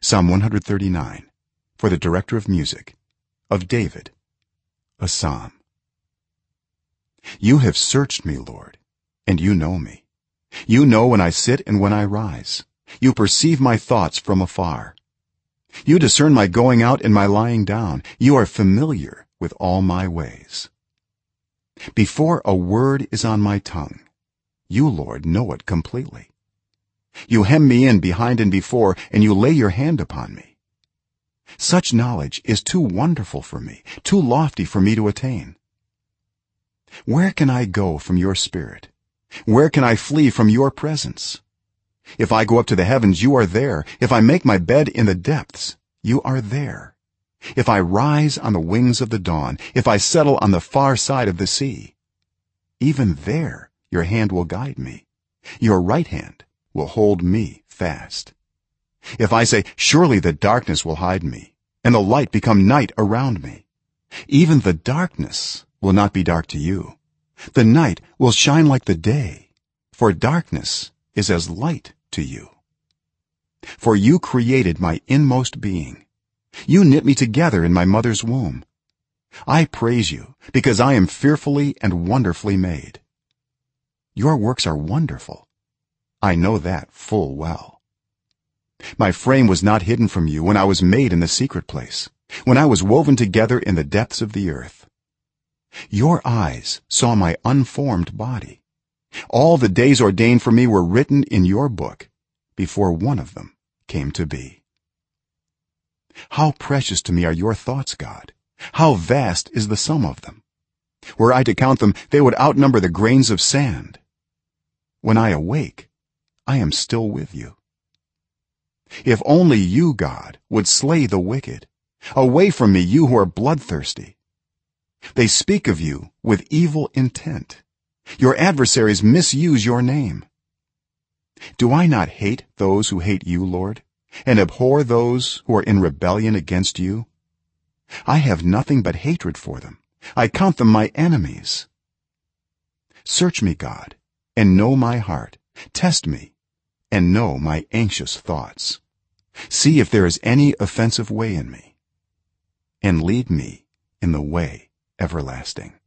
psalm 139 for the director of music of david a psalm. You have searched me lord and you know me. You know when i sit and when i rise. You perceive my thoughts from afar. You discern my going out and my lying down. You are familiar with all my ways. Before a word is on my tongue you lord know it completely you hem me in behind and before and you lay your hand upon me. Such knowledge is too wonderful for me too lofty for me to attain. Where can i go from your spirit? Where can i flee from your presence? If i go up to the heavens you are there. If i make my bed in the depths you are there. If i rise on the wings of the dawn if i settle on the far side of the sea even there your hand will guide me. Your right hand will hold me fast. If i say surely the darkness will hide me and the light become night around me even the darkness will not be dark to you. The night will shine like the day for darkness is as light to you. For you created my inmost being. You knit me together in my mother's womb. I praise you because i am fearfully and wonderfully made. Your works are wonderful i know that full well. My frame was not hidden from you when i was made in the secret place when i was woven together in the depths of the earth. Your eyes saw my unformed body. All the days ordained for me were written in your book before one of them came to be. How precious to me are your thoughts god. How vast is the sum of them. Were i to count them they would outnumber the grains of sand. When i awake i am still with you. If only you god would slay the wicked away from me you who are bloodthirsty. They speak of you with evil intent. Your adversaries misuse your name. Do i not hate those who hate you lord and abhor those who are in rebellion against you? I have nothing but hatred for them. I count them my enemies. Search me god and know my heart test me and know my anxious thoughts. See if there is any offensive way in me and lead me in the way everlasting